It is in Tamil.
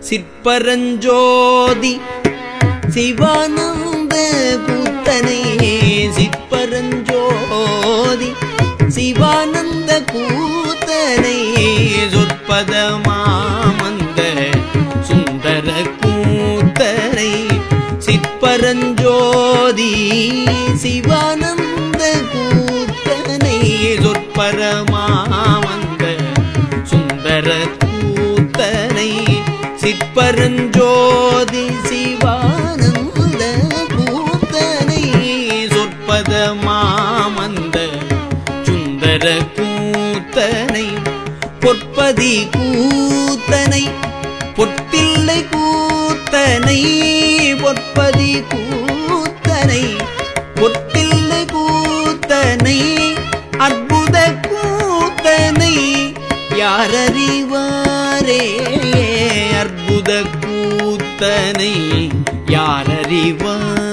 சிற்பரஞ்சோதி. சிவானந்த கூத்தனையே சிற்பரஞ்சோதி. சிவானந்த கூத்தனையே சொற்பதமாமந்த சுந்தர கூத்தனை. சிற்பரஞ்சோதி சிவானந்த கூத்தனை சொற்பரமாமந்த சிற்பரஞ்சோதி சிவானந்த கூத்தனை சொற்பதமாமந்த சுந்தர கூத்தனை பொற்பதி கூத்தனை பொத்தில்லை கூத்தனை பொற்பதி கூ யாரறிவாரே? அற்புத கூத்தனை யாரறிவார்?